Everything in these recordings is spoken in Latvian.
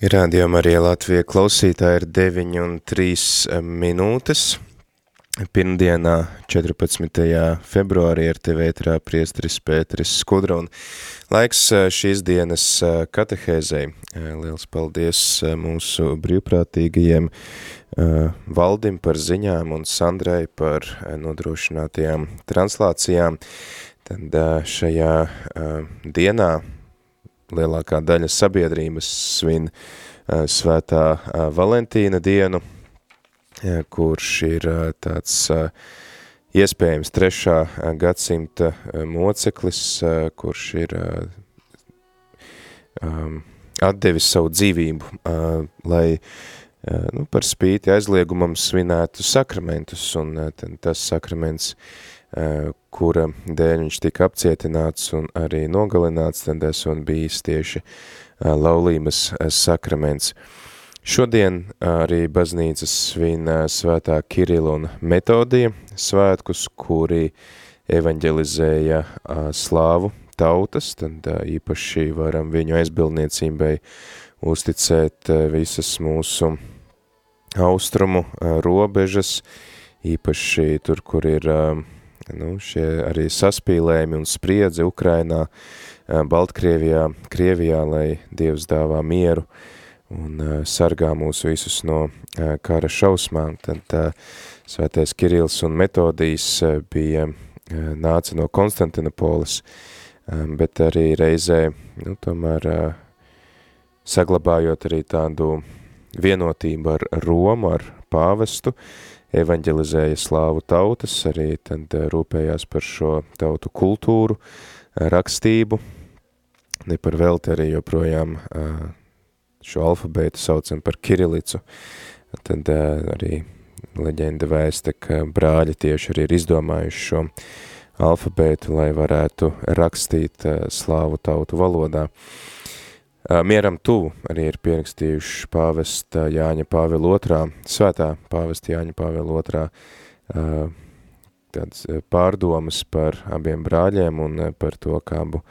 Rādījumā arī Latvija klausītāji ir 9 un 3 minūtes. Pirmdienā, 14. februārī, ir TV ētrā priestris Pēteris Skudra un laiks šīs dienas katehēzei. Liels paldies mūsu brīvprātīgajiem Valdim par ziņām un Sandrai par nodrošinātajām translācijām. Tad šajā dienā lielākā daļa sabiedrības svin svētā Valentīna dienu, kurš ir tāds iespējams trešā gadsimta moceklis, kurš ir atdevis savu dzīvību, lai nu, par spīti aizliegumam svinētu sakramentus, un tas sakraments kura dēļ viņš tika apcietināts un arī nogalināts, tad esot bijis tieši laulības sakraments. Šodien arī baznīcas svin svētā Kirila un Metodija svētkus, kuri evaņģelizēja slāvu tautas, tad īpaši varam viņu aizbildniecībai uzticēt visas mūsu austrumu robežas, īpaši tur, kur ir uh, nu, šie arī saspīlējumi un spriedze Ukrainā, Baltkrievijā, Krievijā, lai Dievs dāvā mieru un sargā mūs visus no kara šausmām, tad svētais Kirils un Metodijs bija nāca no Konstantinopolis, bet arī reizē, nu, tomēr saglabājot arī tādu vienotību ar Romu, ar pāvestu, evaņģelizēja slāvu tautas, arī tad eh, rūpējās par šo tautu kultūru, eh, rakstību, ne par velti arī joprojām eh, šo alfabētu saucam par kirilicu, tad arī leģenda vēsta, ka brāļi tieši arī ir izdomājuši šo alfabētu, lai varētu rakstīt slāvu tautu valodā. Uh, Mieram tuvu arī ir pierakstījuši pāvesta Jāņa Pāvila otrā, svētā pāvesta Jāņa Pāvila otrā tādas pārdomas par abiem brāļiem un par to, kā abu,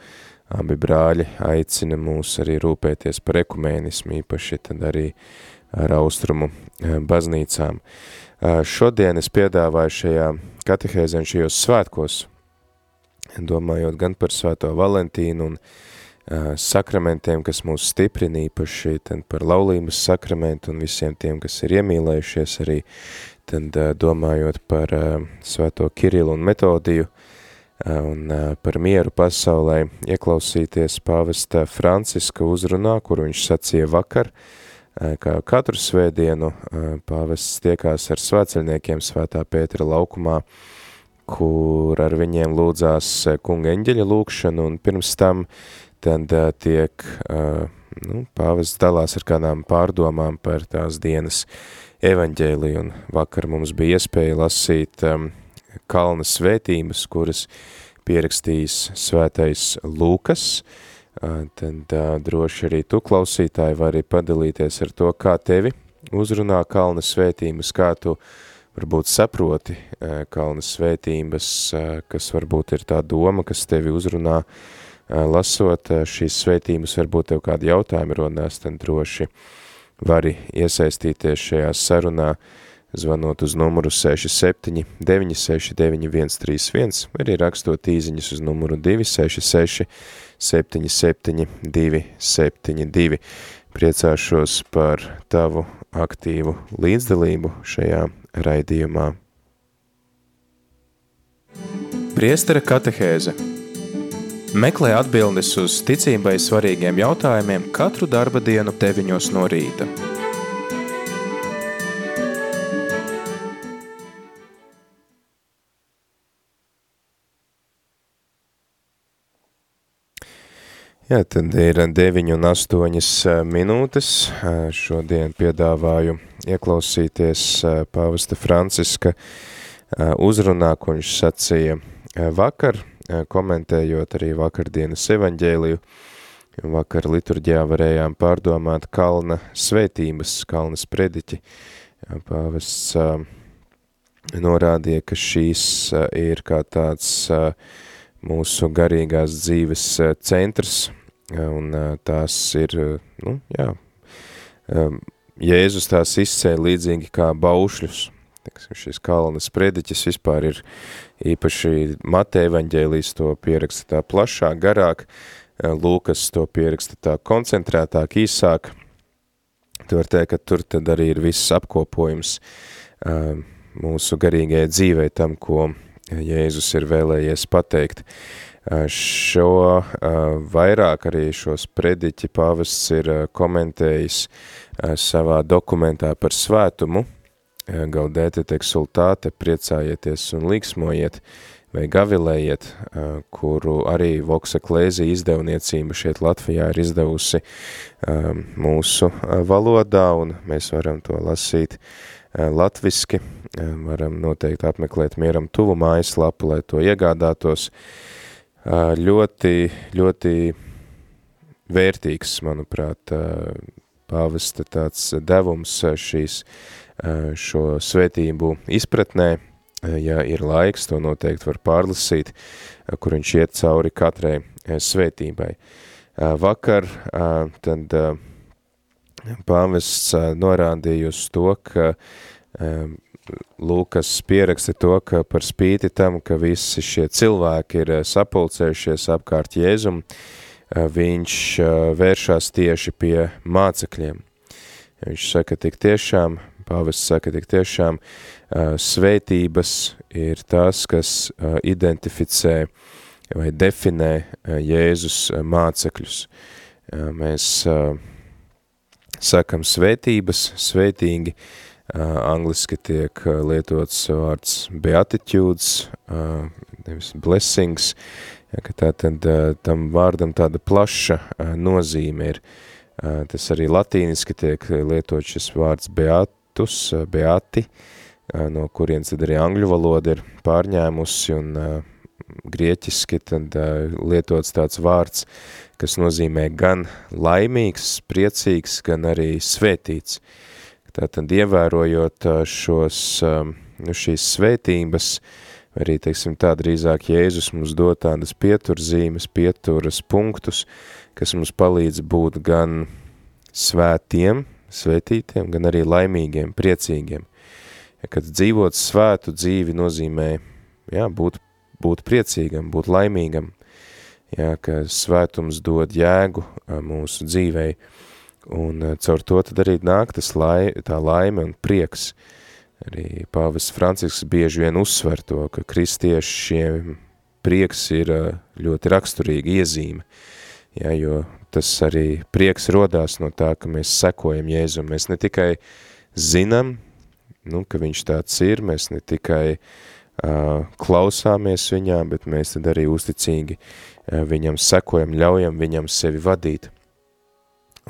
abi brāļi aicina mūs arī rūpēties par ekumēnismu, īpaši tad arī ar austrumu baznīcām. Šodien es piedāvāju šajā katehēzē un šajos svētkos, domājot gan par svēto Valentīnu un sakramentiem, kas mūs stiprina īpaši, tad par laulības sakramentu un visiem tiem, kas ir iemīlējušies arī, tad domājot par svēto Kirilu un Metodiju un par mieru pasaulē, ieklausīties pāvesta Franciska uzrunā, kuru viņš sacīja vakar, kā katru svētdienu pāvests tiekās ar svētceļniekiem svētā Pētera laukumā, kur ar viņiem lūdzās kunga eņģeļa lūkšanu, un pirms tam tad uh, tiek, uh, nu, pāvests dalās ar kādām pārdomām par tās dienas evaņģēliju, un vakar mums bija iespēja lasīt um, kalna svētības, kuras pierakstījis svētais Lūkas, uh, tad uh, droši arī tu klausītāji vari padalīties ar to, kā tevi uzrunā kalna svētības, kā tu varbūt saproti uh, kalna svētības, uh, kas varbūt ir tā doma, kas tevi uzrunā uh, lasot šīs sveitības, varbūt tev kādi jautājumi rodās, tad droši vari iesaistīties šajā sarunā, zvanot uz numuru 67 969 131, vai arī rakstot īziņas uz numuru 266 77 272. Priecāšos par tavu aktīvu līdzdalību šajā raidījumā. Priestara katehēze – Meklē atbildes uz ticībai svarīgiem jautājumiem katru darba dienu 9 no rīta. Jā, tad ir 9 un 8 minūtes. Šodien piedāvāju ieklausīties pāvesta Franciska uzrunā, ko viņš sacīja vakar, komentējot arī vakardienas evaņģēliju. Vakar liturģijā varējām pārdomāt kalna svētības, kalnas prediķi. Pāvests norādīja, ka šīs ir kā tāds mūsu garīgās dzīves centrs, un tās ir, nu, jā, Jēzus tās izcēla līdzīgi kā baušļus. Teksim, šis kalnas prediķis vispār ir īpaši Mateja evaņģēlijas to pieraksta tā plašāk, garāk, Lūkas to pieraksta tā koncentrētāk, īsāk. Tu var teikt, ka tur tad arī ir viss apkopojums mūsu garīgajai dzīvei tam, ko Jēzus ir vēlējies pateikt. Šo vairāk arī šos prediķi pāvests ir komentējis savā dokumentā par svētumu, gaudēte exultāte, priecājieties un līksmojiet, vai gavilējiet, kuru arī Voksa Klēzi izdevniecība šeit Latvijā ir izdevusi mūsu valodā, un mēs varam to lasīt latviski, varam noteikti apmeklēt mieram tuvu mājaslapu, lai to iegādātos, ļoti, ļoti vērtīgs, manuprāt, pāvesta tāds devums šīs, šo svētību izpratnē, ja ir laiks, to noteikti var pārlasīt, kur viņš iet cauri katrai svētībai. Vakar tad pāvests norādīja uz to, ka Lūkas pieraksta to, ka par spīti tam, ka visi šie cilvēki ir sapulcējušies apkārt Jēzum, viņš vēršās tieši pie mācekļiem. Viņš saka, tik tiešām, pāvests saka, tik tiešām svētības ir tas, kas identificē vai definē Jēzus mācekļus. Mēs sakam svētības, svētīgi, angliski tiek lietots vārds beatitudes, nevis blessings, ja, ka tā tad tam vārdam tāda plaša nozīme ir. Tas arī latīniski tiek lietot šis vārds beatus, beati, no kurienes tad arī angļu valoda ir pārņēmusi un grieķiski tad lietots tāds vārds, kas nozīmē gan laimīgs, priecīgs, gan arī svētīts. Tātad ievērojot šos, nu, šīs svētības, arī, teiksim, tā drīzāk Jēzus mums dod tādas pieturzīmes, pieturas punktus, kas mums palīdz būt gan svētiem, svētītiem, gan arī laimīgiem, priecīgiem. Ja, kad dzīvot svētu dzīvi nozīmē, jā, būt, būt priecīgam, būt laimīgam, jā, ka svētums dod jēgu mūsu dzīvei, Un caur to tad arī nāk tas lai, tā laime un prieks. Arī pāvis Francisks bieži vien uzsver to, ka kristiešiem prieks ir ļoti raksturīga iezīme. Ja, jo tas arī prieks rodās no tā, ka mēs sekojam Jēzum. Mēs ne tikai zinām, nu, ka viņš tāds ir, mēs ne tikai uh, klausāmies viņā, bet mēs tad arī uzticīgi uh, viņam sekojam, ļaujam viņam sevi vadīt.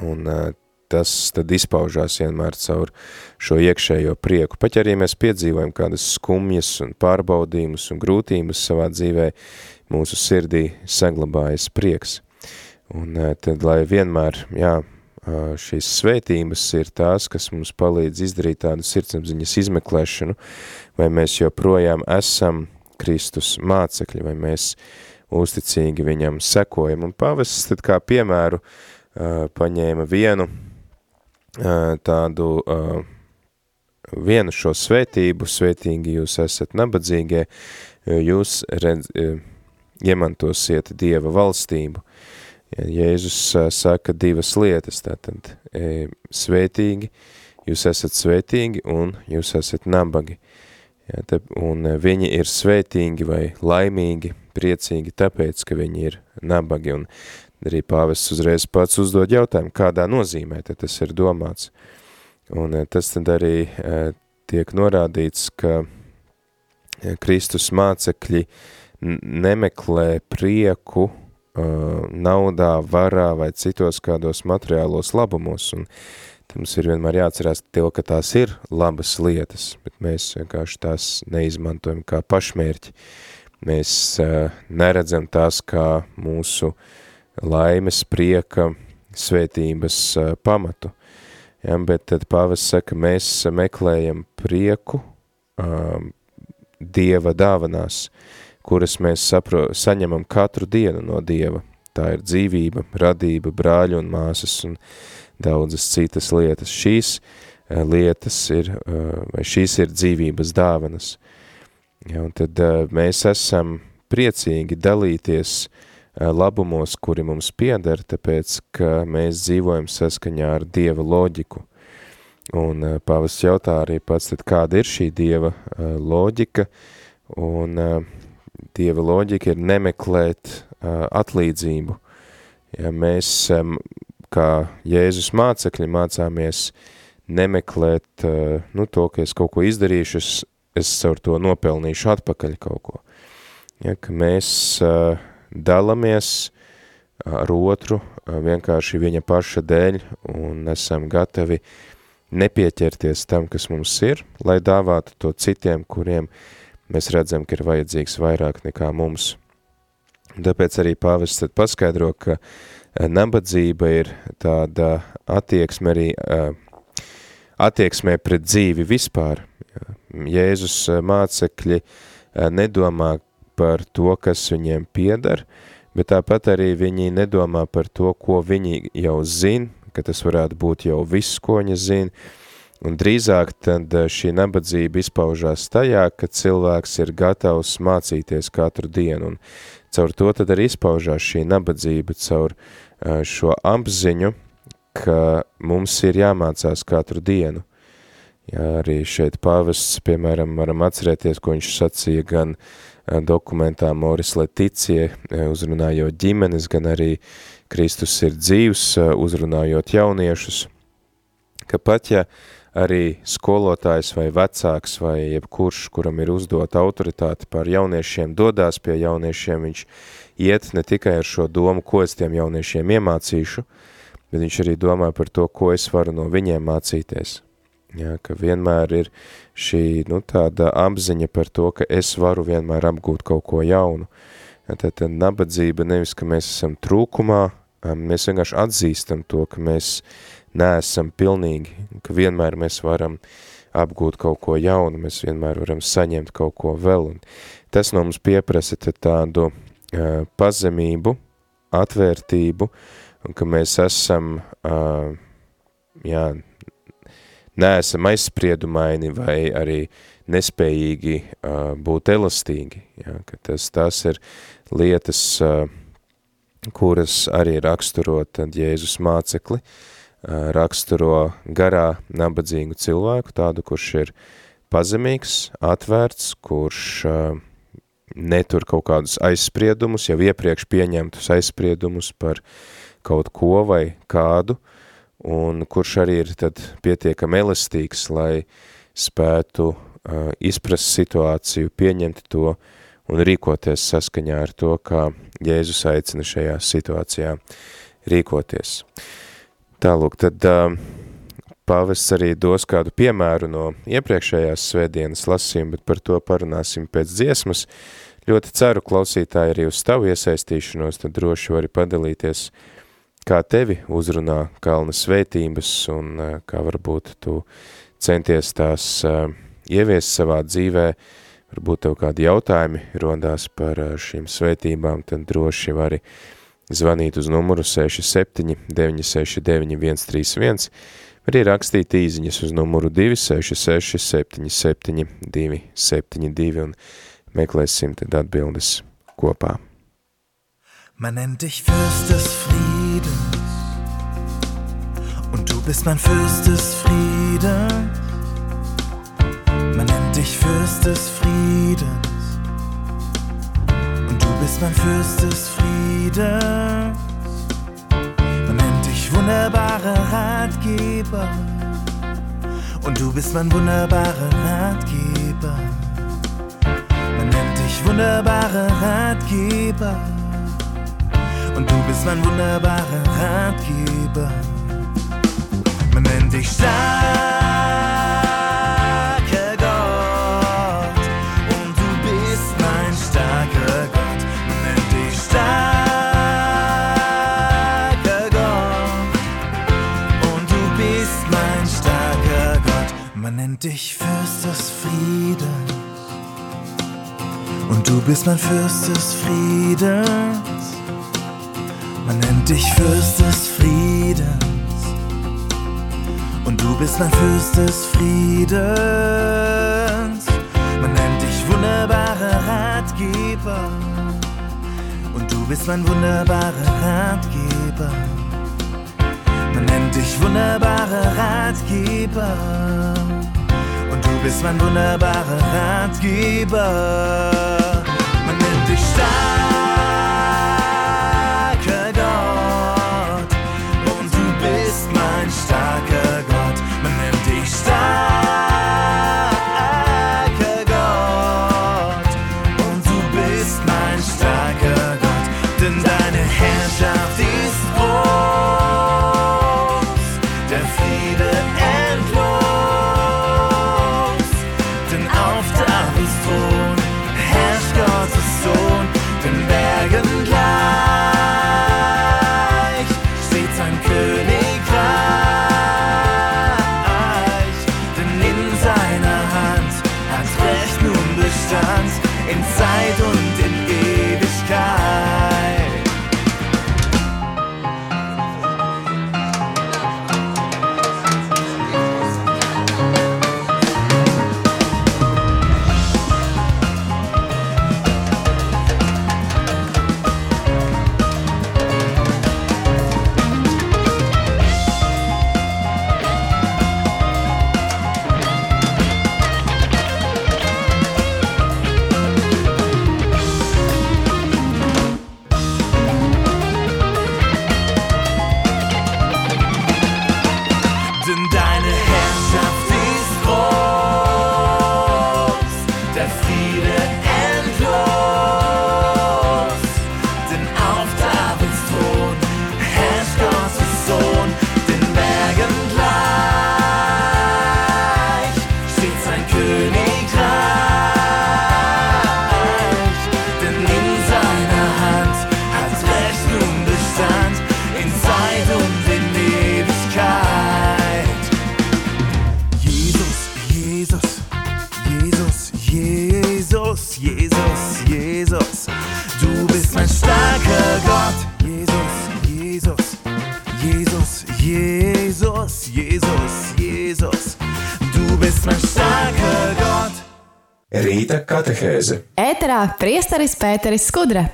Un uh, tas tad izpaužās vienmēr caur šo iekšējo prieku. Pat arī mēs piedzīvojam kādas skumjas un pārbaudījumus un grūtības savā dzīvē, mūsu sirdī saglabājas prieks. Un uh, tad, lai vienmēr, jā, uh, šīs svētības ir tās, kas mums palīdz izdarīt tādu sirdsapziņas izmeklēšanu, vai mēs joprojām esam Kristus mācekļi, vai mēs uzticīgi viņam sekojam. Un pavests tad kā piemēru uh, paņēma vienu tādu, vienu šo svētību, svētīgi jūs esat nabadzīgie, jūs redz, iemantosiet Dieva valstību. Jēzus saka divas lietas, tātad svētīgi, jūs esat svētīgi un jūs esat nabagi. Ja, te, un viņi ir svētīgi vai laimīgi, priecīgi tāpēc, ka viņi ir nabagi. Un Arī pāvests uzreiz pats uzdod jautājumu, kādā nozīmē tas ir domāts. Un tas tad arī tiek norādīts, ka Kristus mācekļi nemeklē prieku naudā, varā vai citos kādos materiālos labumos, un mums ir vienmēr jāatcerās to, ka tās ir labas lietas, bet mēs vienkārši tās neizmantojam kā pašmērķi. Mēs uh, neredzam tās kā mūsu laimes, prieka, svētības uh, pamatu. Ja, bet tad pāvis saka, mēs meklējam prieku um, Dieva dāvanās, kuras mēs sapro, saņemam katru dienu no Dieva. Tā ir dzīvība, radība, brāļi un māsas un daudzas citas lietas. Šīs uh, lietas ir, uh, vai šīs ir dzīvības dāvanas. Ja, un tad uh, mēs esam priecīgi dalīties labumos, kuri mums pieder, tāpēc, ka mēs dzīvojam saskaņā ar Dieva loģiku. Un pavas jautā arī pats, tad kāda ir šī Dieva loģika, un Dieva loģika ir nemeklēt atlīdzību. Ja mēs, kā Jēzus mācekļi, mācāmies nemeklēt nu, to, ka es kaut ko izdarīšu, es, es caur to nopelnīšu atpakaļ kaut ko. Ja, ka mēs uh, dalamies ar otru vienkārši viņa paša dēļ un esam gatavi nepieķerties tam, kas mums ir, lai dāvātu to citiem, kuriem mēs redzam, ka ir vajadzīgs vairāk nekā mums. Tāpēc arī pāvests tad paskaidro, ka nabadzība ir tāda attieksme arī attieksmē pret dzīvi vispār. Jēzus mācekļi nedomā, par to, kas viņiem piedar, bet tāpat arī viņi nedomā par to, ko viņi jau zina, ka tas varētu būt jau viss, ko viņi zina, un drīzāk tad eh, šī nabadzība izpaužās tajā, ka cilvēks ir gatavs mācīties katru dienu, un caur to tad arī izpaužās šī nabadzība, caur eh, šo apziņu, ka mums ir jāmācās katru dienu. Jā, arī šeit pāvests, piemēram, varam atcerēties, ko viņš sacīja gan uh, dokumentā Moris Leticie, uzrunājot ģimenes, gan arī Kristus ir dzīvs, uzrunājot jauniešus, ka pat ja arī skolotājs vai vecāks vai jebkurš, kuram ir uzdot autoritāti par jauniešiem, dodās pie jauniešiem, viņš iet ne tikai ar šo domu, ko es tiem jauniešiem iemācīšu, bet viņš arī domā par to, ko es varu no viņiem mācīties. Ja, ka vienmēr ir šī nu, tāda apziņa par to, ka es varu vienmēr apgūt kaut ko jaunu. Ja, tad, tad nabadzība nevis, ka mēs esam trūkumā, mēs vienkārši atzīstam to, ka mēs neesam pilnīgi, ka vienmēr mēs varam apgūt kaut ko jaunu, mēs vienmēr varam saņemt kaut ko vēl. Un tas no mums pieprasa tādu uh, pazemību, atvērtību, un ka mēs esam, uh, jā, neesam aizspriedumaini vai arī nespējīgi uh, būt elastīgi. Ja, ka tas, tas ir lietas, uh, kuras arī raksturo tad Jēzus mācekli, uh, raksturo garā nabadzīgu cilvēku, tādu, kurš ir pazemīgs, atvērts, kurš uh, netur kaut kādus aizspriedumus, jau iepriekš pieņemtus aizspriedumus par kaut ko vai kādu, uh, un kurš arī ir tad pietiekami elastīgs, lai spētu uh, izprast situāciju, pieņemt to un rīkoties saskaņā ar to, kā Jēzus aicina šajā situācijā rīkoties. Tālūk, tad uh, pāvests arī dos kādu piemēru no iepriekšējās svētdienas lasījuma, bet par to parunāsim pēc dziesmas. Ļoti ceru klausītāji arī uz tavu iesaistīšanos, tad droši vari padalīties uh, kā tevi uzrunā kalna svētības un eh, kā varbūt tu centies tās uh, ieviest savā dzīvē, varbūt tev kādi jautājumi rodās par uh, šīm svētībām, tad droši vari zvanīt uz numuru 67 969 131, arī rakstīt īziņas uz numuru 266 77 272 un meklēsim tad atbildes kopā. Man nennt dich Fürst des Friedens und du bist mein Fürst des Friedens. Man nennt dich Fürst des Friedens bist mein Fürst des Friedens. Man nennt dich wunderbarer Ratgeber und du bist mein wunderbarer Ratgeber. Man nennt dich wunderbarer Ratgeber und du bist mein wunderbarer Ratgeber. Man nennt dich starker Man nennt dich Fürst des Friedens und du bist mein Fürst des Friedens. Man nennt dich Fürst des Friedens und du bist mein Fürst des Friedens. Man nennt dich wunderbarer Ratgeber und du bist mein wunderbarer Ratgeber. Man nennt dich wunderbarer Ratgeber bist mein wunderbarer Ratgeber. Man nennt dich starker Gott und du bist mein starker Ēterā priesteris Pēteris Skudra.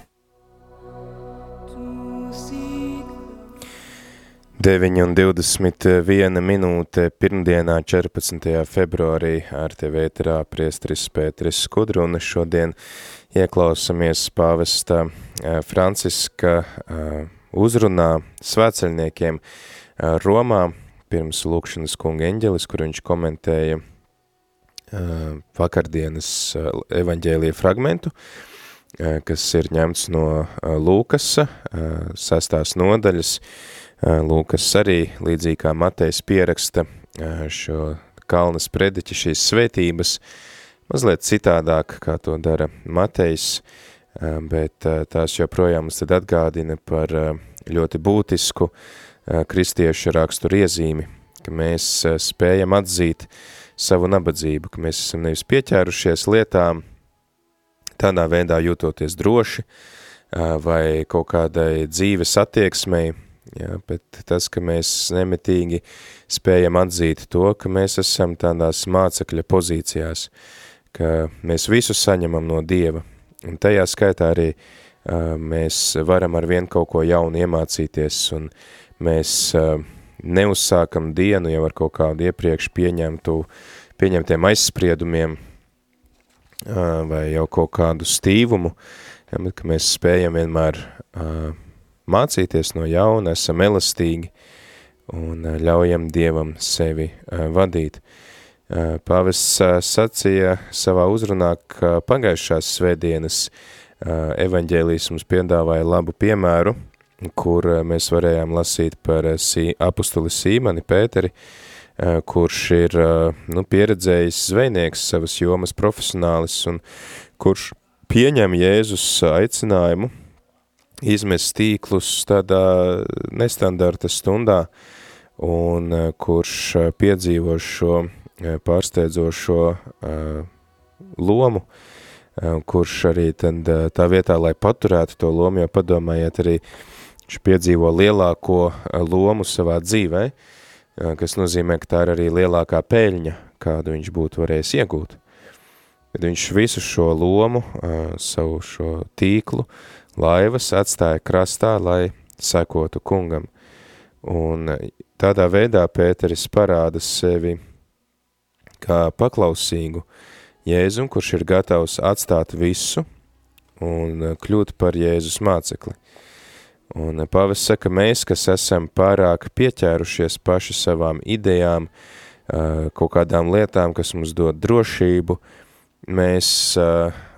9 un 21 minūte pirmdienā 14. februārī ar tevi ēterā priestris Pēteris Skudru un šodien ieklausamies pāvesta Franciska uzrunā svēceļniekiem eh, Romā pirms lūkšanas kunga eņģelis, kur viņš komentēja vakardienas evaņģēlija fragmentu, kas ir ņemts no Lūkasa, sestās nodaļas. Lūkas arī, līdzīgi kā Matejs pieraksta šo kalnas prediķi šīs svētības, mazliet citādāk, kā to dara Matejs, bet tās joprojām mums tad atgādina par ļoti būtisku kristiešu raksturu iezīmi, ka mēs spējam atzīt savu nabadzību, ka mēs esam nevis pieķērušies lietām, tādā veidā jūtoties droši vai kaut kādai dzīves attieksmei, jā, bet tas, ka mēs nemitīgi spējam atzīt to, ka mēs esam tādās mācekļa pozīcijās, ka mēs visu saņemam no Dieva, un tajā skaitā arī mēs varam ar vien kaut ko jaunu iemācīties, un mēs ā, neuzsākam dienu jau ar kaut kādu iepriekš pieņemtu, pieņemtiem aizspriedumiem, vai jau kaut kādu stīvumu, ja, bet ka mēs spējam vienmēr mācīties no jauna, esam elastīgi un ļaujam Dievam sevi vadīt. Pāvests sacīja savā uzrunā, ka pagājušās svētdienas evaņģēlijas mums piedāvāja labu piemēru kur mēs varējām lasīt par sī, apustuli Sīmani Pēteri, kurš ir nu, pieredzējis zvejnieks savas jomas profesionālis un kurš pieņem Jēzus aicinājumu izmest tīklus tādā nestandarta stundā un kurš piedzīvo šo pārsteidzošo lomu, kurš arī tad tā vietā, lai paturētu to lomu, jo padomājiet arī, viņš piedzīvo lielāko lomu savā dzīvē, kas nozīmē, ka tā ir arī lielākā peļņa, kādu viņš būtu varējis iegūt. Kad viņš visu šo lomu, savu šo tīklu, laivas atstāja krastā, lai sekotu kungam. Un tādā veidā Pēteris parāda sevi kā paklausīgu Jēzum, kurš ir gatavs atstāt visu un eh, kļūt par Jēzus mācekli. Un Pāvis saka, mēs, kas esam pārāk pieķērušies paši savām idejām, kaut kādām lietām, kas mums dod drošību, mēs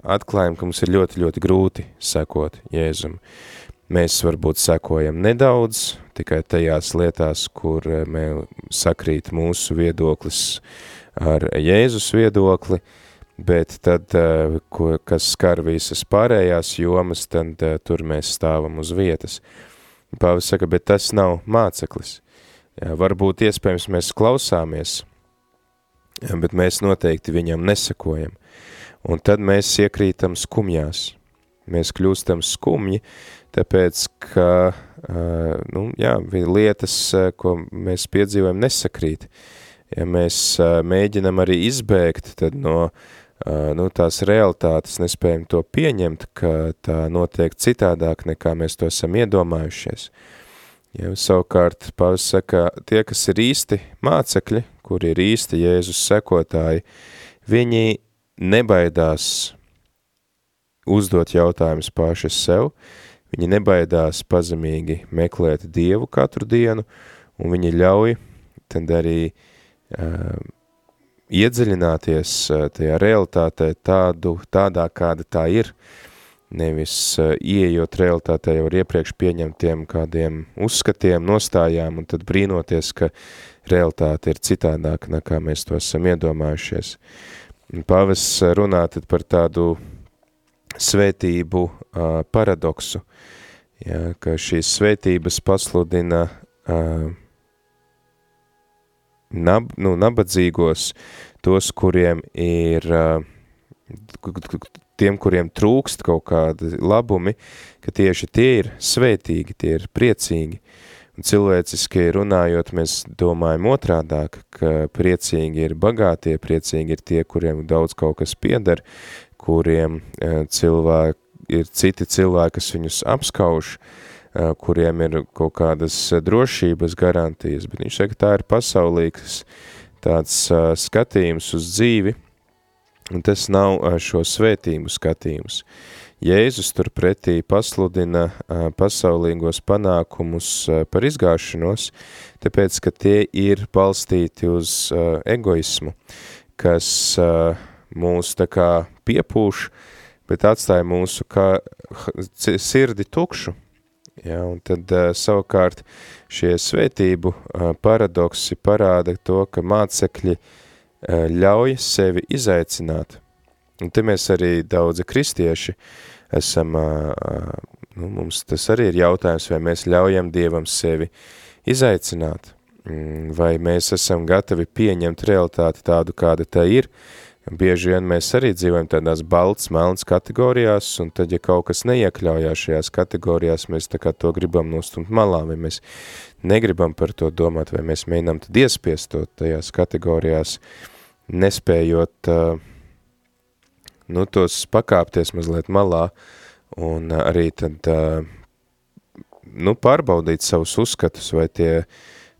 atklājam, ka mums ir ļoti, ļoti grūti sekot Jēzum. Mēs varbūt sekojam nedaudz, tikai tajās lietās, kur sakrīt mūsu viedoklis ar Jēzus viedokli, bet tad, eh, ko, kas skar visas pārējās jomas, tad eh, tur mēs stāvam uz vietas. Pāvis saka, bet tas nav māceklis. Jā, varbūt iespējams mēs klausāmies, bet mēs noteikti viņam nesakojam. Un tad mēs iekrītam skumjās. Mēs kļūstam skumji, tāpēc, ka nu, jā, lietas, ko mēs piedzīvojam, nesakrīt. Ja mēs mēģinam arī izbēgt tad no uh, nu, tās realitātes nespējam to pieņemt, ka tā notiek citādāk, nekā mēs to esam iedomājušies. Ja, savukārt, Pāvis saka, tie, kas ir īsti mācekļi, kuri ir īsti Jēzus sekotāji, viņi nebaidās uzdot jautājumus paši sev, viņi nebaidās pazemīgi meklēt Dievu katru dienu, un viņi ļauj tad arī uh, iedziļināties eh, tajā realitātē tādu, tādā, kāda tā ir, nevis eh, ieejot realitātē jau ar iepriekš pieņemtiem kādiem uzskatiem, nostājām, un tad brīnoties, ka realitāte ir citādāka, nekā mēs to esam iedomājušies. Pāvis runā tad par tādu svētību paradoksu, ja, ka šīs svētības pasludina uh, nab, nu, nabadzīgos, tos, kuriem ir, tiem, kuriem trūkst kaut kādi labumi, ka tieši tie ir svētīgi, tie ir priecīgi. Un cilvēciski runājot, mēs domājam otrādāk, ka priecīgi ir bagātie, priecīgi ir tie, kuriem daudz kaut kas pieder, kuriem cilvēki, ir citi cilvēki, kas viņus apskauž, uh, kuriem ir kaut kādas drošības garantijas, bet viņš saka, tā ir pasaulīgs tāds skatījums uz dzīvi, un tas nav šo svētību skatījums. Jēzus turpretī pasludina pasaulīgos panākumus par izgāšanos, tāpēc, ka tie ir balstīti uz egoismu, kas mūs tā kā piepūš, bet atstāja mūsu kā sirdi tukšu, Ja, un tad uh, savukārt šie svētību uh, paradoksi parāda to, ka mācekļi uh, ļauj sevi izaicināt. Un te mēs arī daudzi kristieši esam, nu, mums tas arī ir jautājums, vai mēs ļaujam Dievam sevi izaicināt, mm, vai mēs esam gatavi pieņemt realitāti tādu, kāda tā ir, Bieži vien mēs arī dzīvojam tādās balts, melns kategorijās, un tad, ja kaut kas neiekļaujās šajās kategorijās, mēs tā kā to gribam nostumt malā, vai mēs negribam par to domāt, vai mēs mēģinām tad iespiest to tajās kategorijās, nespējot, nu, tos pakāpties mazliet malā, un arī tad, nu, pārbaudīt savus uzskatus, vai tie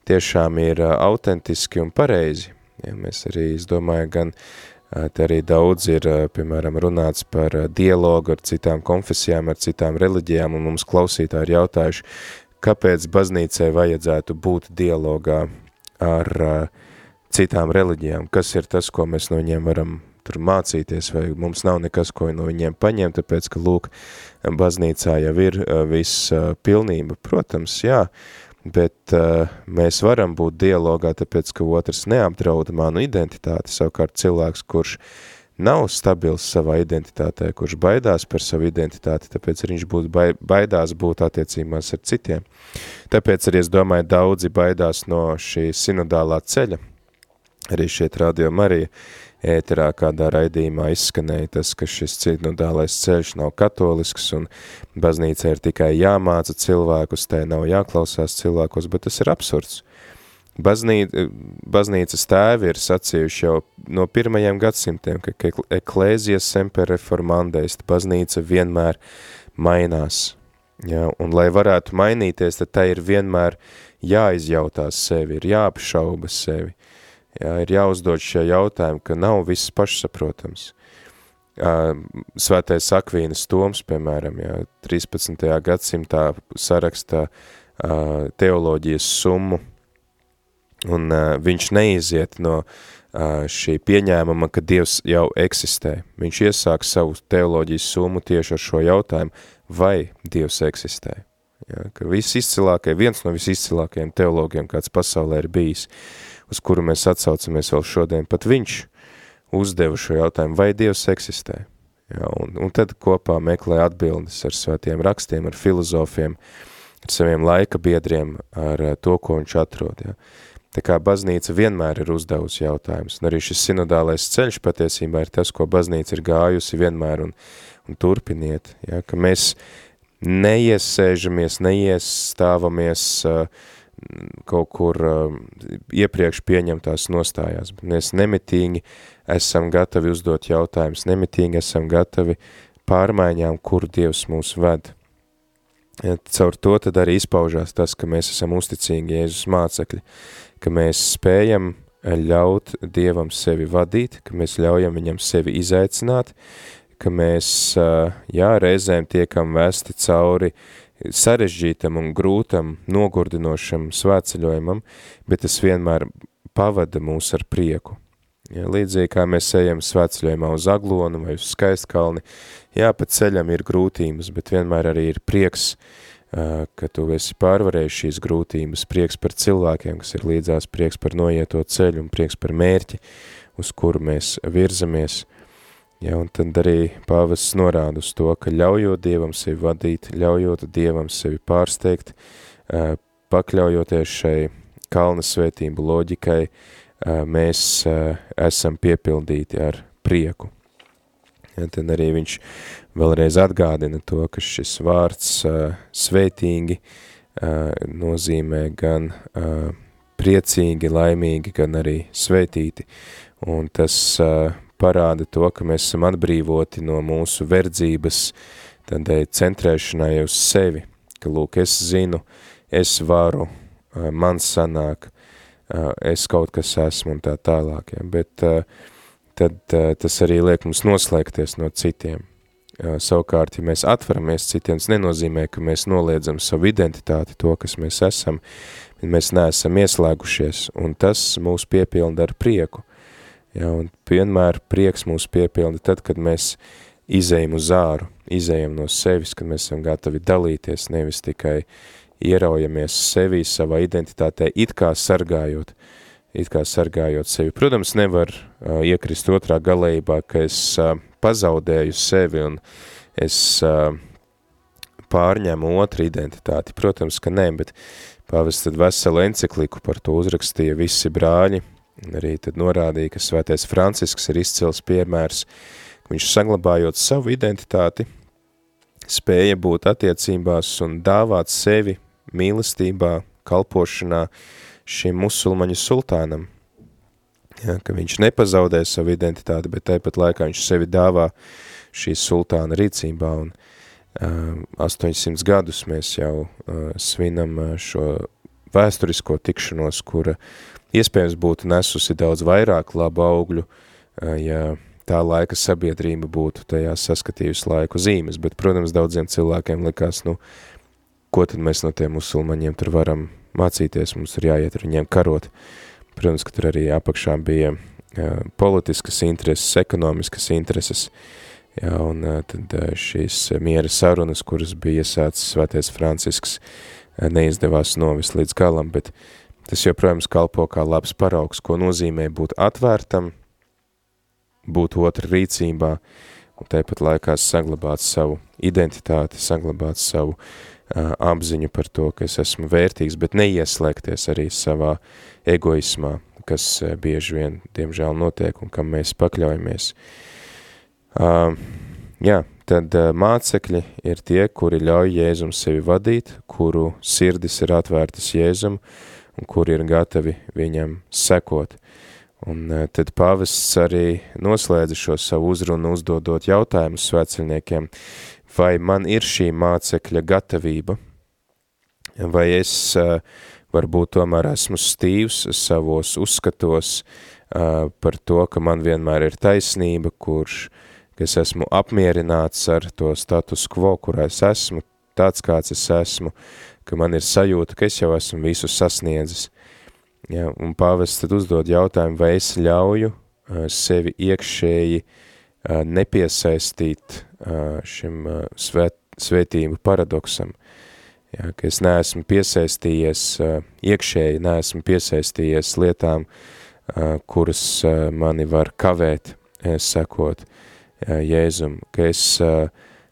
tiešām ir autentiski un pareizi. Ja, mēs arī, es domāju, gan Te arī daudz ir, piemēram, runāts par dialogu ar citām konfesijām, ar citām reliģijām, un mums klausītāji ir jautājuši, kāpēc baznīcai vajadzētu būt dialogā ar citām reliģijām, kas ir tas, ko mēs no viņiem varam tur mācīties, vai mums nav nekas, ko no viņiem paņemt, tāpēc, ka, lūk, baznīcā jau ir viss pilnība. Protams, jā, bet uh, mēs varam būt dialogā, tāpēc, ka otrs neapdrauda manu identitāti, savukārt cilvēks, kurš nav stabils savā identitātē, kurš baidās par savu identitāti, tāpēc arī viņš būtu baidās būt attiecībās ar citiem. Tāpēc arī es domāju, daudzi baidās no šī sinodālā ceļa, arī šeit radio Marija ēterā kādā raidījumā izskanēja tas, ka šis sinodālais ceļš nav katolisks un baznīca ir tikai jāmāca cilvēkus, te nav jāklausās cilvēkos, bet tas ir absurds. Baznīca, baznīcas tēvi ir sacījuši jau no pirmajiem gadsimtiem, ka eklēzijas semper reformandēst, baznīca vienmēr mainās. Ja, un lai varētu mainīties, tad tai ir vienmēr jāizjautās sevi, ir jāapšauba sevi, ja, ir jāuzdod šie jautājumi, ka nav viss pašsaprotams. Svētais Akvīnas Toms, piemēram, ja, 13. gadsimtā sarakstā teoloģijas summu, Un uh, viņš neiziet no uh, šī pieņēmuma, ka Dievs jau eksistē. Viņš iesāk savu teoloģijas summu tieši ar šo jautājumu, vai Dievs eksistē. Ja, ka visizcilākie, viens no visizcilākajiem teologiem, kāds pasaulē ir bijis, uz kuru mēs atsaucamies vēl šodien, pat viņš uzdeva šo jautājumu, vai Dievs eksistē. Ja, un, un tad kopā meklē atbildes ar svētiem rakstiem, ar filozofiem, ar saviem laika biedriem, ar to, ko viņš atrod. Ja. Tā kā baznīca vienmēr ir uzdevusi jautājumus, un arī šis sinodālais ceļš patiesībā ir tas, ko baznīca ir gājusi vienmēr un, un turpiniet, ja, ka mēs neiesēžamies, neiestāvamies uh, kaut kur uh, iepriekš pieņemtās nostājās, mēs nemitīgi esam gatavi uzdot jautājumus, nemitīgi esam gatavi pārmaiņām, kur Dievs mūs ved. Ja, caur to tad arī izpaužās tas, ka mēs esam uzticīgi Jēzus mācekļi, ka mēs spējam ļaut Dievam sevi vadīt, ka mēs ļaujam viņam sevi izaicināt, ka mēs, jā, reizēm tiekam vesti cauri sarežģītam un grūtam, nogurdinošam svētceļojumam, bet tas vienmēr pavada mūs ar prieku. Ja, līdzīgi kā mēs ejam svētceļojumā uz Aglonu vai uz Skaistkalni, jā, pa ceļam ir grūtības, bet vienmēr arī ir prieks, ka tu esi pārvarējis šīs grūtības, prieks par cilvēkiem, kas ir līdzās, prieks par noieto ceļu un prieks par mērķi, uz kuru mēs virzamies. Ja, un tad arī pāvests norāda uz to, ka ļaujot Dievam sevi vadīt, ļaujot Dievam sevi pārsteigt, pakļaujoties šai kalna svētību loģikai, mēs esam piepildīti ar prieku. Ja, tad arī viņš vēlreiz atgādina to, ka šis vārds svētīgi nozīmē gan priecīgi, laimīgi, gan arī svētīti. Un tas parāda to, ka mēs esam atbrīvoti no mūsu verdzības tādai centrēšanai uz sevi, ka, lūk, es zinu, es varu, uh, man sanāk, uh, es kaut kas esmu un tā tālāk, ja, bet uh, tad uh, tas arī liek mums noslēgties no citiem. Uh, savukārt, ja mēs atveramies citiem, tas nenozīmē, ka mēs noliedzam savu identitāti, to, kas mēs esam, bet mēs neesam ieslēgušies, un tas mūs piepilda ar prieku. Ja, un vienmēr prieks mūs piepilda tad, kad mēs izējam uz āru, izējam no sevis, kad mēs esam gatavi dalīties, nevis tikai ieraujamies sevī, savā identitātē, it kā sargājot, it kā sargājot sevi. Protams, nevar uh, iekrist otrā galējībā, ka es uh, pazaudēju sevi un es uh, pārņemu otru identitāti. Protams, ka nē, bet pāvis tad veselu encikliku par to uzrakstīja visi brāļi, arī tad norādīja, ka svētais Francisks ir izcils piemērs, viņš saglabājot savu identitāti, spēja būt attiecībās un dāvāt sevi mīlestībā, kalpošanā, uh, šim musulmaņu sultānam, ja, ka viņš nepazaudē savu identitāti, bet tāpat laikā viņš sevi dāvā šī sultāna rīcībā, un uh, 800 gadus mēs jau uh, svinam uh, šo vēsturisko tikšanos, kura iespējams būtu nesusi daudz vairāk labu augļu, uh, ja tā laika sabiedrība būtu tajā saskatījusi laiku zīmes, bet, protams, daudziem cilvēkiem likās, nu, ko tad mēs no tiem musulmaņiem tur varam mācīties, mums ir jāiet ar viņiem karot. Protams, ka tur arī apakšā bija politiskas intereses, ekonomiskas intereses, jā, un tad šīs miera sarunas, kuras bija iesācis svētais Francisks, neizdevās novest līdz galam, bet tas joprojām kalpo kā labs paraugs, ko nozīmē būt atvērtam, būt otra rīcībā, un tāpat laikā saglabāt savu identitāti, saglabāt savu uh, apziņu par to, ka es esmu vērtīgs, bet neieslēgties arī savā egoismā, kas uh, bieži vien, diemžēl, notiek un kam mēs pakļaujamies. Uh, jā, tad uh, mācekļi ir tie, kuri ļauj Jēzum sevi vadīt, kuru sirdis ir atvērtas Jēzum un kuri ir gatavi viņam sekot. Un uh, tad pavests arī noslēdza šo savu uzrunu uzdodot jautājumus svētceļniekiem, vai man ir šī mācekļa gatavība, vai es uh, varbūt tomēr esmu stīvs savos uzskatos uh, par to, ka man vienmēr ir taisnība, kurš ka es esmu apmierināts ar to status quo, kurā es esmu, tāds kāds es esmu, ka man ir sajūta, ka es jau esmu visu sasniedzis. Ja, un pāvests tad uzdod jautājumu, vai es ļauju sevi iekšēji nepiesaistīt šim svēt, svētību paradoksam, ja, ka es neesmu piesaistījies iekšēji, neesmu piesaistījies lietām, kuras mani var kavēt, uh, Jēzum, ka es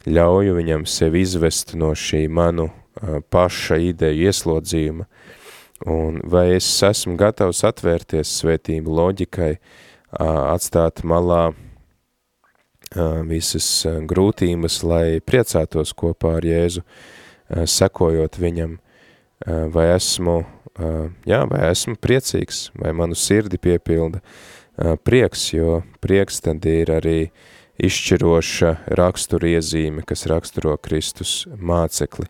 ļauju viņam sevi izvest no šī manu paša ideju ieslodzījuma, un vai es esmu gatavs atvērties svētību loģikai, atstāt malā visas grūtības, lai priecātos kopā ar Jēzu, sekojot viņam, vai esmu, jā, vai esmu priecīgs, vai manu sirdi piepilda prieks, jo prieks tad ir arī uh, izšķiroša raksturiezīme, kas raksturo Kristus mācekli.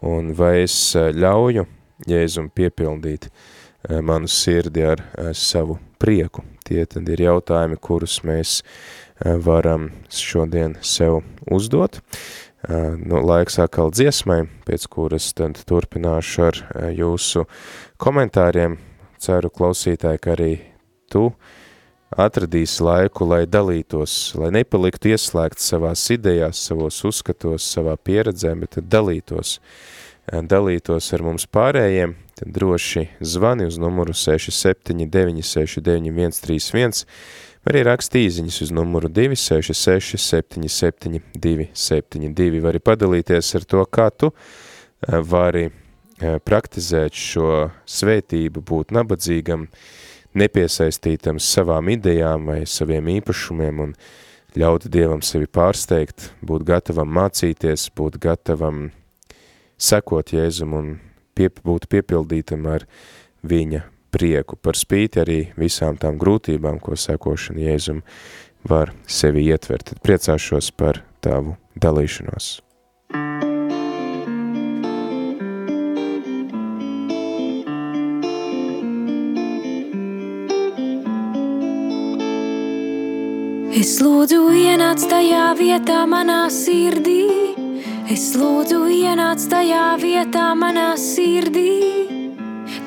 Un vai es eh, ļauju Jēzum piepildīt eh, manu sirdi ar eh, savu prieku? Tie tad ir jautājumi, kurus mēs varam šodien sev uzdot. Nu, laiks atkal dziesmai, pēc kuras tad turpināšu ar jūsu komentāriem. Ceru klausītāji, ka arī tu uh, atradīs laiku, lai dalītos, lai nepaliktu ieslēgts savās idejās, savos uzskatos, savā pieredzē, bet tad dalītos, dalītos ar mums pārējiem, tad droši zvani uz numuru 679 691 131, var arī rakst īziņas uz numuru 266 77 272, var arī padalīties ar to, kā tu vari praktizēt šo svētību, būt nabadzīgam, nepiesaistītam savām idejām vai saviem īpašumiem un ļaut Dievam sevi pārsteigt, būt gatavam mācīties, būt gatavam sekot Jēzum un piep, būt piepildītam ar viņa prieku par spīti arī visām tām grūtībām, ko sekošana Jēzum var sevi ietvert. Tad priecāšos par tavu dalīšanos. Es lūdzu, ienāc tajā vietā, manā sirdī. Es lūdzu, ienāc tajā vietā, manā sirdī,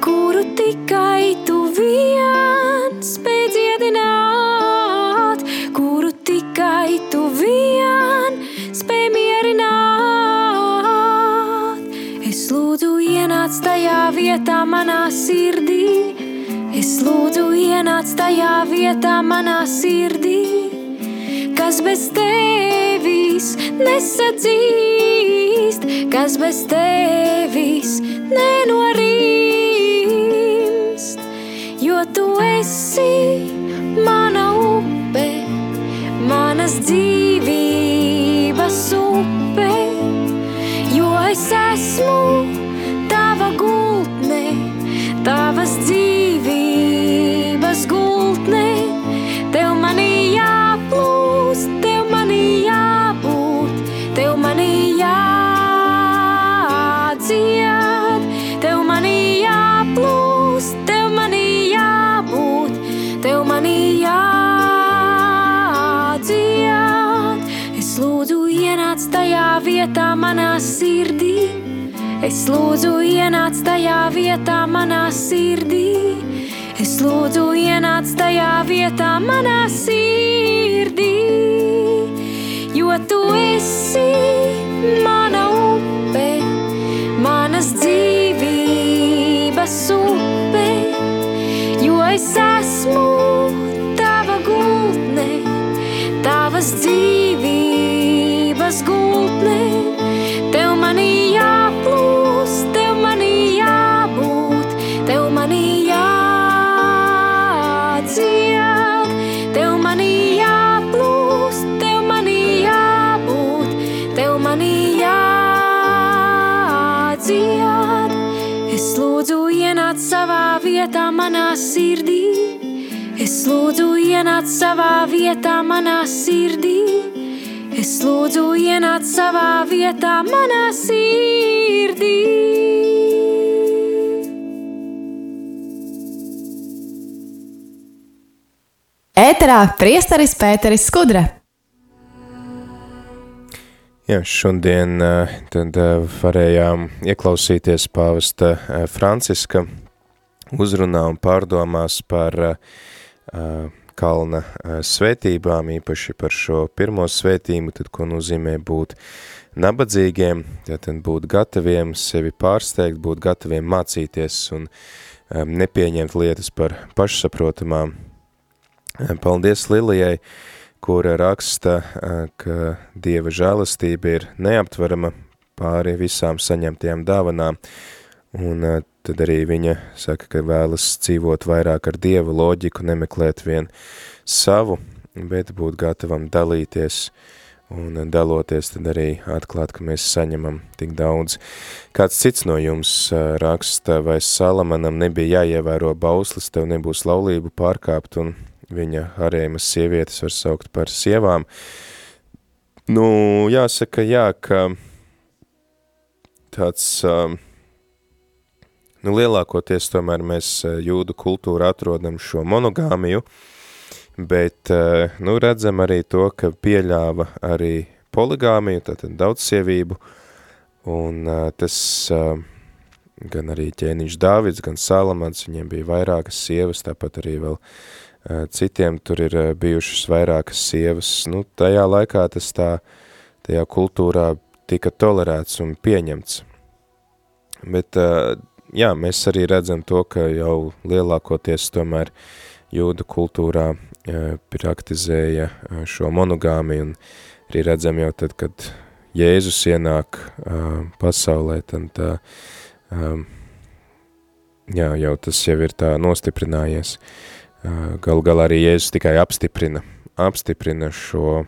kuru tikai tu viens spēj dziedināt, kuru tikai tu viens spēj mierināt. Es lūdzu, ienāc tajā vietā, manā sirdī. Es lūdzu, ienāc tajā vietā, manā sirdī kas bez tevis nesadzīst, kas bez tevis nenorīst, jo tu esi mana upe, manas dzīvības upe, jo es esmu es lūdzu ienāc tajā vietā manā sirdī. Es lūdzu ienāc tajā vietā manā sirdī, jo tu esi savā vietā manā sirdī. Es lūdzu ienāc savā vietā manā sirdī. Ēterā priesteris Pēteris Skudra. Jā, šodien eh, tad eh, varējām ieklausīties pāvesta eh, Franciska uzrunā un pārdomās par kalna svētībām, īpaši par šo pirmo svētību, tad ko nozīmē būt nabadzīgiem, tad būt gataviem sevi pārsteigt, būt gataviem mācīties un nepieņemt lietas par pašsaprotamām. Paldies Lilijai, kura raksta, ka Dieva žēlastība ir neaptverama pāri visām saņemtajām dāvanām, un tad arī viņa saka, ka vēlas dzīvot vairāk ar Dieva loģiku, nemeklēt vien savu, bet būt gatavam dalīties un daloties tad arī atklāt, ka mēs saņemam tik daudz. Kāds cits no jums raksta, vai Salamanam nebija jāievēro bauslis, tev nebūs laulību pārkāpt un viņa harēmas sievietes var saukt par sievām. Nu, jāsaka, jā, ka tāds, nu, lielākoties tomēr mēs jūdu kultūra atrodam šo monogāmiju, bet, nu, redzam arī to, ka pieļāva arī poligāmiju, tātad daudzsievību, un tas gan arī ķēniņš Dāvids, gan Salamans, viņiem bija vairākas sievas, tāpat arī vēl citiem tur ir bijušas vairākas sievas. Nu, tajā laikā tas tā, tajā kultūrā tika tolerēts un pieņemts. Bet, jā, mēs arī redzam to, ka jau lielākoties tomēr jūda kultūrā praktizēja šo monogāmi un arī redzam jau tad, kad Jēzus ienāk pasaulē, tad jā, jau tas jau ir tā nostiprinājies. Galu galā arī Jēzus tikai apstiprina, apstiprina šo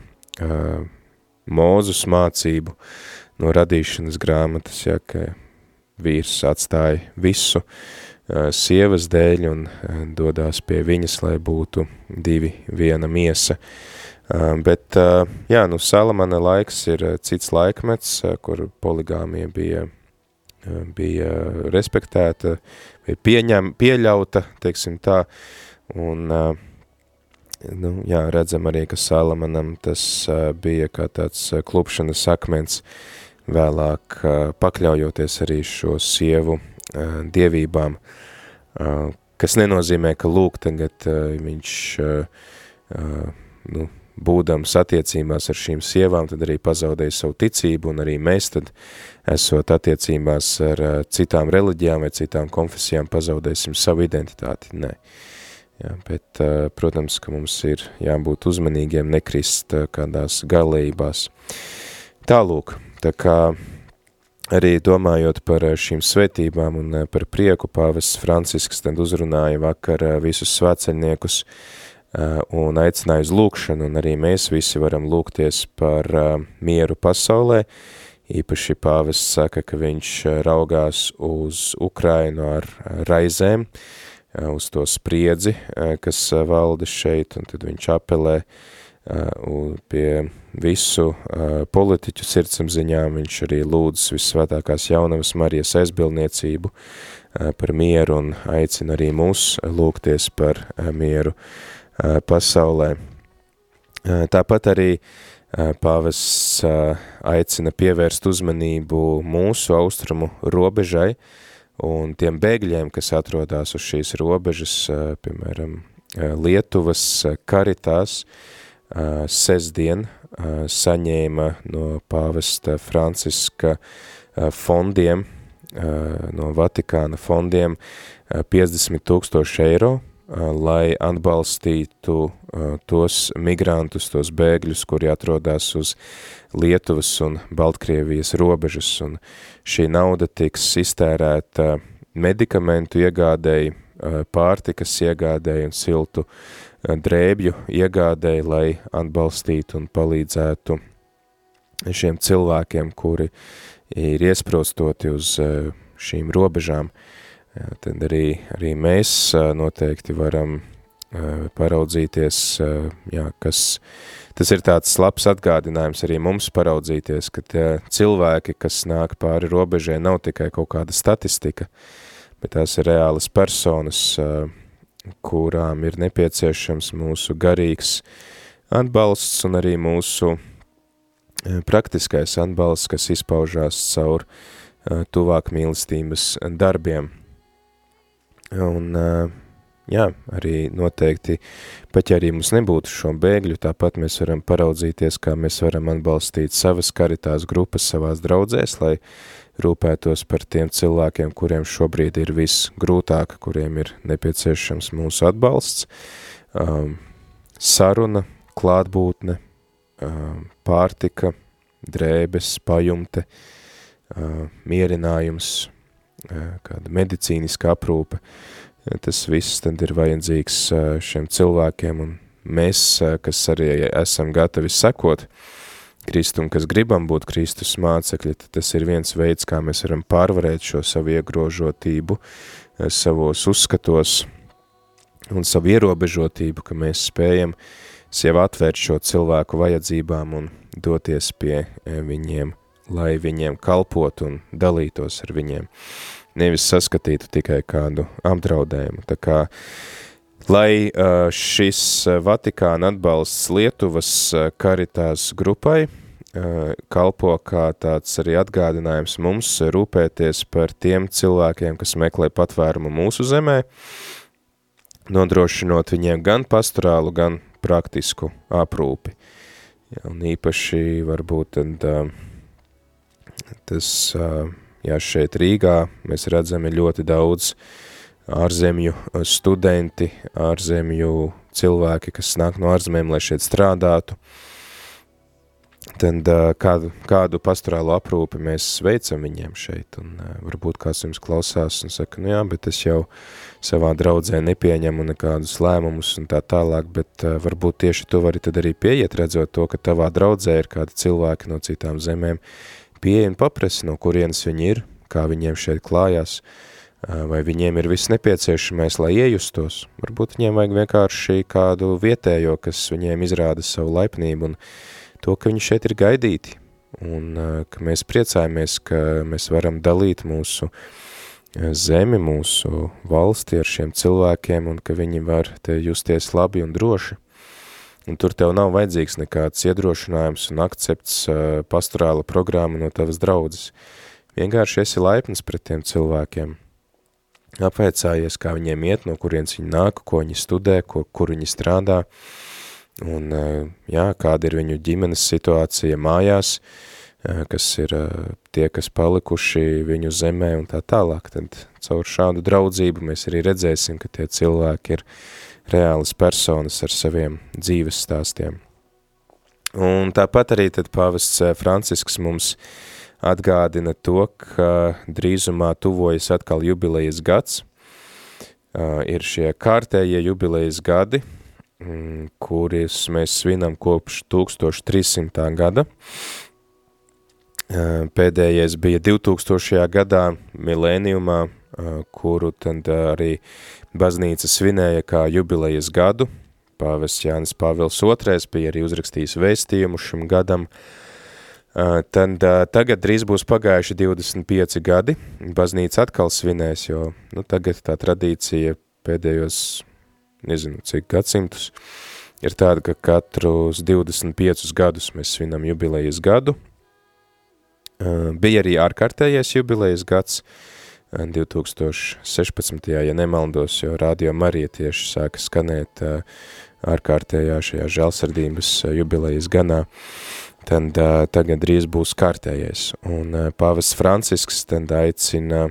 mūzus mācību no radīšanas grāmatas, ja, ka vīrs atstāja visu uh, sievas dēļ un uh, dodās pie viņas, lai būtu divi viena miesa. Uh, bet, jā, nu, Salamana laiks ir cits laikmets, kur poligāmija bija, bija respektēta vai pieņem, pieļauta, teiksim tā, Un, nu, jā, redzam arī, ka Salamanam tas bija kā tāds klupšanas akmens, vēlāk pakļaujoties arī šo sievu dievībām, kas nenozīmē, ka lūk, tagad viņš, nu, būdams attiecībās ar šīm sievām, tad arī pazaudēja savu ticību, un arī mēs tad, esot attiecībās ar citām reliģijām vai citām konfesijām, pazaudēsim savu identitāti. Nē. Jā, bet, protams, ka mums ir jābūt uzmanīgiem, nekrist kādās galējībās. Tālūk, tā kā arī domājot par šīm svētībām un par prieku, pāvests Francisks tad uzrunāja vakar visus svētceļniekus un aicināja uz lūkšanu, un arī mēs visi varam lūgties par mieru pasaulē, īpaši pāvests saka, ka viņš raugās uz Ukrainu ar raizēm, uz to spriedzi, kas valda šeit, un tad viņš apelē pie visu politiķu sirdsapziņām, viņš arī lūdz visvētākās jaunavas Marijas aizbildniecību par mieru un aicina arī mūs lūgties par mieru pasaulē. Tāpat arī pāvests aicina pievērst uzmanību mūsu austrumu robežai, un tiem bēgļiem, kas atrodas uz šīs robežas, piemēram, Lietuvas karitās, sestdien saņēma no pāvesta Franciska fondiem, no Vatikāna fondiem 50 tūkstoši eiro, lai atbalstītu tos migrantus, tos bēgļus, kuri atrodas uz Lietuvas un Baltkrievijas robežas, un šī nauda tiks iztērēta medikamentu iegādēji, pārtikas iegādēji un siltu drēbju iegādēji, lai atbalstītu un palīdzētu šiem cilvēkiem, kuri ir iesprostoti uz šīm robežām. Tad arī, arī mēs noteikti varam paraudzīties, jā, kas, tas ir tāds labs atgādinājums arī mums paraudzīties, ka tie cilvēki, kas nāk pāri robežai, nav tikai kaut kāda statistika, bet tās ir reālas personas, kurām ir nepieciešams mūsu garīgs atbalsts un arī mūsu praktiskais atbalsts, kas izpaužās caur tuvāk mīlestības darbiem. Un, jā, arī noteikti, pat ja arī mums nebūtu šo bēgļu, tāpat mēs varam paraudzīties, kā mēs varam atbalstīt savas karitās grupas savās draudzēs, lai rūpētos par tiem cilvēkiem, kuriem šobrīd ir viss grūtāk, kuriem ir nepieciešams mūsu atbalsts, um, saruna, klātbūtne, um, pārtika, drēbes, pajumte, uh, mierinājums, uh, kāda medicīniska aprūpe, tas viss tad ir vajadzīgs uh, šiem cilvēkiem, un mēs, uh, kas arī esam gatavi sekot, uh, Kristum, kas gribam būt Kristus mācekļi, tad tas ir viens veids, kā mēs varam pārvarēt šo savu iegrožotību, eh, savos uzskatos un savu ierobežotību, ka mēs spējam sev atvērt šo cilvēku vajadzībām un doties pie eh, viņiem, lai viņiem kalpot un dalītos ar viņiem. Nevis saskatītu tikai kādu apdraudējumu. Tā kā lai šis Vatikāna atbalsts Lietuvas karitās grupai kalpo kā tāds arī atgādinājums mums rūpēties par tiem cilvēkiem, kas meklē patvērumu mūsu zemē, nodrošinot viņiem gan pastorālu, gan praktisku aprūpi. Ja, un īpaši varbūt tad, tas, jā, šeit Rīgā mēs redzam ļoti daudz uh, ārzemju eh, studenti, ārzemju cilvēki, kas nāk no ārzemēm, lai šeit strādātu. Tad eh, kādu, kādu pastorālu aprūpi mēs veicam viņiem šeit, un eh, varbūt kāds jums klausās un saka, nu jā, bet es jau savā draudzē nepieņemu nekādus lēmumus un tā tālāk, bet varbūt tieši tu vari tad arī pieiet, redzot to, ka tavā draudzē ir kādi cilvēki no citām zemēm, pieeja un paprasi, no kurienes viņi ir, kā viņiem šeit klājās, uh, vai viņiem ir viss nepieciešamais, lai iejustos. Varbūt viņiem vajag vienkārši kādu vietējo, kas viņiem izrāda savu laipnību un to, ka viņi šeit ir gaidīti. Un ka mēs priecājamies, ka mēs varam dalīt mūsu zemi, mūsu valsti ar šiem cilvēkiem un ka viņi var te justies labi un droši. Un tur tev nav vajadzīgs nekāds iedrošinājums un akcepts pastorāla programma no tavas draudzes. Vienkārši esi laipns pret tiem cilvēkiem – apveicājies, kā viņiem iet, no kurienes viņi nāk, ko viņi studē, ko, kur viņi strādā, un eh, jā, kāda ir viņu ģimenes situācija mājās, eh, kas ir eh, tie, kas palikuši viņu zemē un tā tālāk. Tad caur šādu draudzību mēs arī redzēsim, ka tie cilvēki ir reālas personas ar saviem dzīves stāstiem. Un tāpat arī tad pāvests Francisks mums uh, atgādina to, ka drīzumā tuvojas atkal jubilejas gads. Ir šie kārtējie jubilejas gadi, mm, kuris mēs svinam kopš 1300. gada. Pēdējais bija 2000. gadā milēniumā, kuru tad arī baznīca svinēja kā jubilejas gadu. Pāvests Jānis Pāvils II bija arī uzrakstījis vēstījumu šim gadam, uh, Tad tagad drīz būs pagājuši 25 gadi, baznīca atkal svinēs, jo nu, tagad tā tradīcija pēdējos, nezinu, cik gadsimtus, ir tāda, ka katrus 25 gadus mēs svinam jubilejas gadu. Bija arī ārkārtējais jubilejas gads, 2016. ja nemaldos, jo radio Marija tieši sāka skanēt ārkārtējā šajā žēlsardības jubilejas ganā, tad tagad drīz būs kārtējais. Un pāvests Francisks tad aicina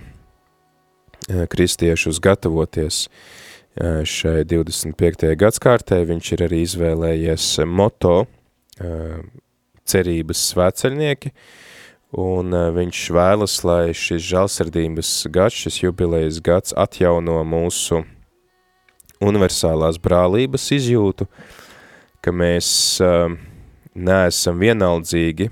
kristiešus gatavoties šai 25. gadskārtē. Viņš ir arī izvēlējies moto cerības svēceļnieki, un viņš vēlas, lai šis žalsardības gads, šis jubilejas gads atjauno mūsu universālās brālības izjūtu, ka mēs uh, neesam vienaldzīgi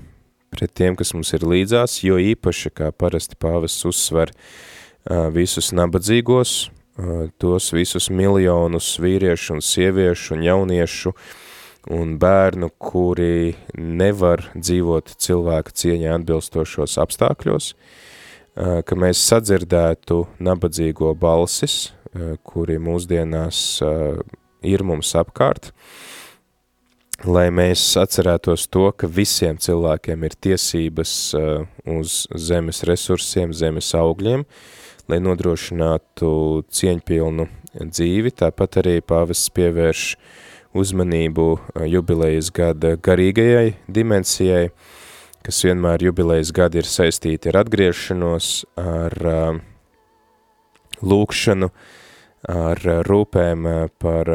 pret tiem, kas mums ir līdzās, jo īpaši, kā parasti pāvests uzsver, uh, visus nabadzīgos, uh, tos visus miljonus vīriešu un sieviešu un jauniešu, uh, un bērnu, kuri nevar dzīvot cilvēka cieņā atbilstošos apstākļos, ka mēs sadzirdētu nabadzīgo balsis, kuri mūsdienās ir mums apkārt, lai mēs atcerētos to, ka visiem cilvēkiem ir tiesības uz zemes resursiem, zemes augļiem, lai nodrošinātu cieņpilnu dzīvi, tāpat arī pāvests pievērš uzmanību jubilejas gada garīgajai dimensijai, kas vienmēr jubilejas gadi ir saistīti ar atgriešanos, ar uh, lūkšanu, ar rūpēm par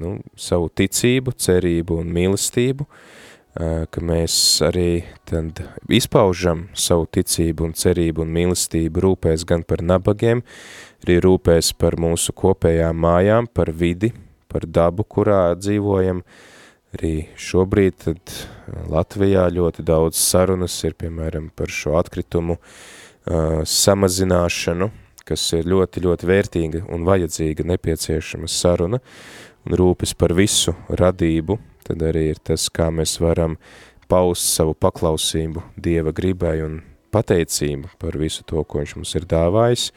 nu, savu ticību, cerību un mīlestību, uh, ka mēs arī tad izpaužam savu ticību un cerību un mīlestību rūpēs gan par nabagiem, arī rūpēs par mūsu kopējām mājām, par vidi, par dabu, kurā dzīvojam. Arī šobrīd tad Latvijā ļoti daudz sarunas ir, piemēram, par šo atkritumu uh, samazināšanu, kas ir ļoti, ļoti vērtīga un vajadzīga nepieciešama saruna, un rūpes par visu radību, tad arī ir tas, kā mēs varam paust savu paklausību Dieva gribai un pateicību par visu to, ko viņš mums ir dāvājis.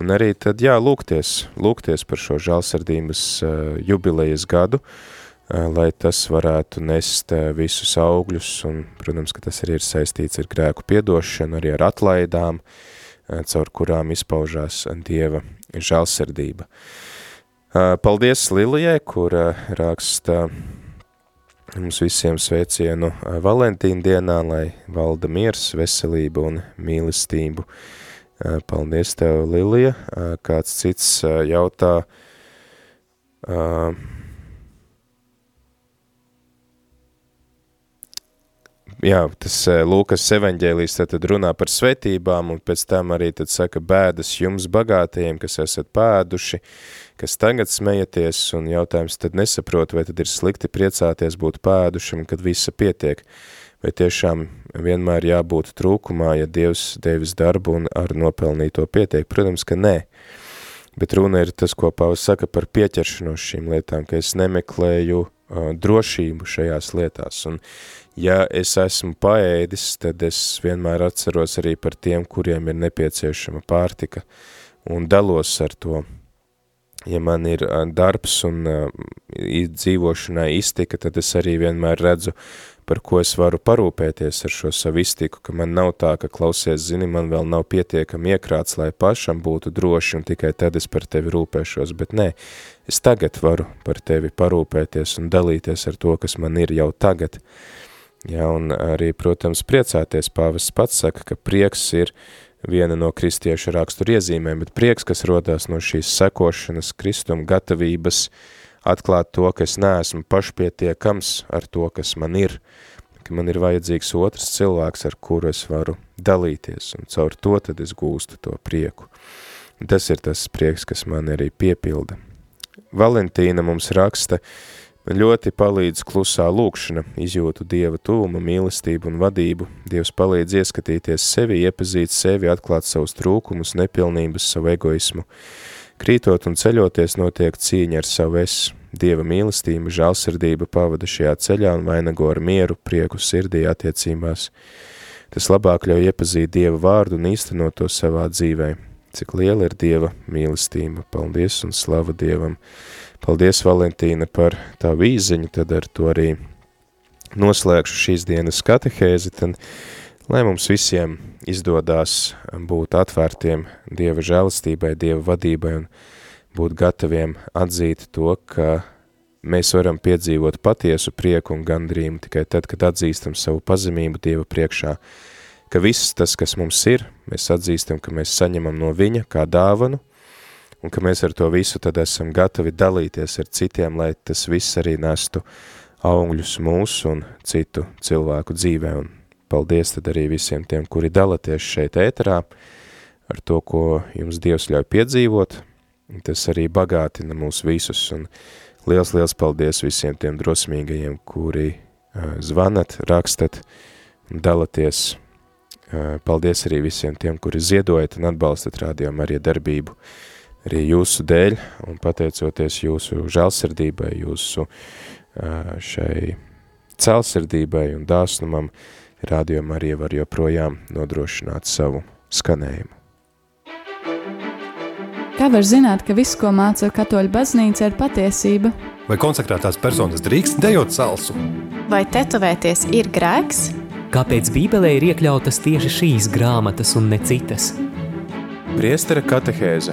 Un arī tad, jā, lūgties, lūgties par šo žālsardības uh, jubilejas gadu, uh, lai tas varētu nest uh, visus augļus, un, protams, ka tas arī ir saistīts ar grēku piedošanu, arī ar atlaidām, caur kurām izpaužās Dieva žālsardība. Uh, paldies Lilijai, kur uh, raksta mums visiem sveicienu uh, Valentīna dienā, lai valda miers, veselība un mīlestību. Uh, Paldies tev, Lilija. Kāds cits jautā, jā, tas Lūkas evaņģēlīs tad runā par svetībām, un pēc tam arī tad saka bēdas jums bagātajiem, kas esat pēduši, kas tagad smejaties, un jautājums tad nesaprot, vai tad ir slikti priecāties būt pēdušam, kad visa pietiek. Vai tiešām vienmēr jābūt trūkumā, ja Dievs devis darbu un ar nopelnīto pietiek? Protams, ka nē. Bet runa ir tas, ko Pāvils saka par pieķeršanos šīm lietām, ka es nemeklēju uh, drošību šajās lietās. Un ja es esmu paēdis, tad es vienmēr atceros arī par tiem, kuriem ir nepieciešama pārtika un dalos ar to. Ja man ir uh, darbs un uh, dzīvošanai iztika, tad es arī vienmēr redzu par ko es varu parūpēties ar šo savu iztiku, ka man nav tā, ka klausies, zini, man vēl nav pietiekami iekrāts, lai pašam būtu droši un tikai tad es par tevi rūpēšos, bet nē, es tagad varu par tevi parūpēties un dalīties ar to, kas man ir jau tagad. Ja, un arī, protams, priecāties pāvests pats saka, ka prieks ir viena no kristiešu raksturu iezīmēm, bet prieks, kas rodās no šīs sekošanas, kristuma gatavības, atklāt to, ka es neesmu pašpietiekams ar to, kas man ir, ka man ir vajadzīgs otrs cilvēks, ar kuru es varu dalīties, un caur to tad es gūstu to prieku. Tas ir tas prieks, kas man arī piepilda. Valentīna mums raksta, man ļoti palīdz klusā lūkšana, izjūtu Dieva tūma, mīlestību un vadību. Dievs palīdz ieskatīties sevi, iepazīt sevi, atklāt savus trūkumus, nepilnības, savu egoismu. Krītot un ceļoties notiek cīņa ar savu es. Dieva mīlestība, žālsirdība pavada šajā ceļā un vainago ar mieru, prieku sirdī attiecībās. Tas labāk ļauj iepazīt Dieva vārdu un īstenot to savā dzīvē. Cik liela ir Dieva mīlestība. Paldies un slava Dievam. Paldies, Valentīna, par tavu īziņu, tad ar to arī noslēgšu šīs dienas katehēzi, tad Lai mums visiem izdodās būt atvērtiem Dieva žēlastībai, Dieva vadībai un būt gataviem atzīt to, ka mēs varam piedzīvot patiesu prieku un gandrību tikai tad, kad atzīstam savu pazemību Dieva priekšā, ka viss tas, kas mums ir, mēs atzīstam, ka mēs saņemam no viņa kā dāvanu, un ka mēs ar to visu tad esam gatavi dalīties ar citiem, lai tas viss arī nestu augļus mūsu un citu cilvēku dzīvē. Un paldies tad arī visiem tiem, kuri dalaties šeit ēterā ar to, ko jums Dievs ļauj piedzīvot. Tas arī bagātina mūs visus un liels, liels paldies visiem tiem drosmīgajiem, kuri zvanat, rakstat dalaties. Paldies arī visiem tiem, kuri ziedojat un atbalstat rādījumu arī darbību arī jūsu dēļ un pateicoties jūsu žēlsirdībai, jūsu šai celsirdībai un dāsnumam, rādījumā arī var joprojām nodrošināt savu skanējumu. Kā var zināt, ka viss, ko māca katoļu baznīca, ir patiesība? Vai konsekrētās personas drīkst dejot salsu? Vai tetovēties ir grēks? Kāpēc Bībelē ir iekļautas tieši šīs grāmatas un ne citas? Priestera katehēze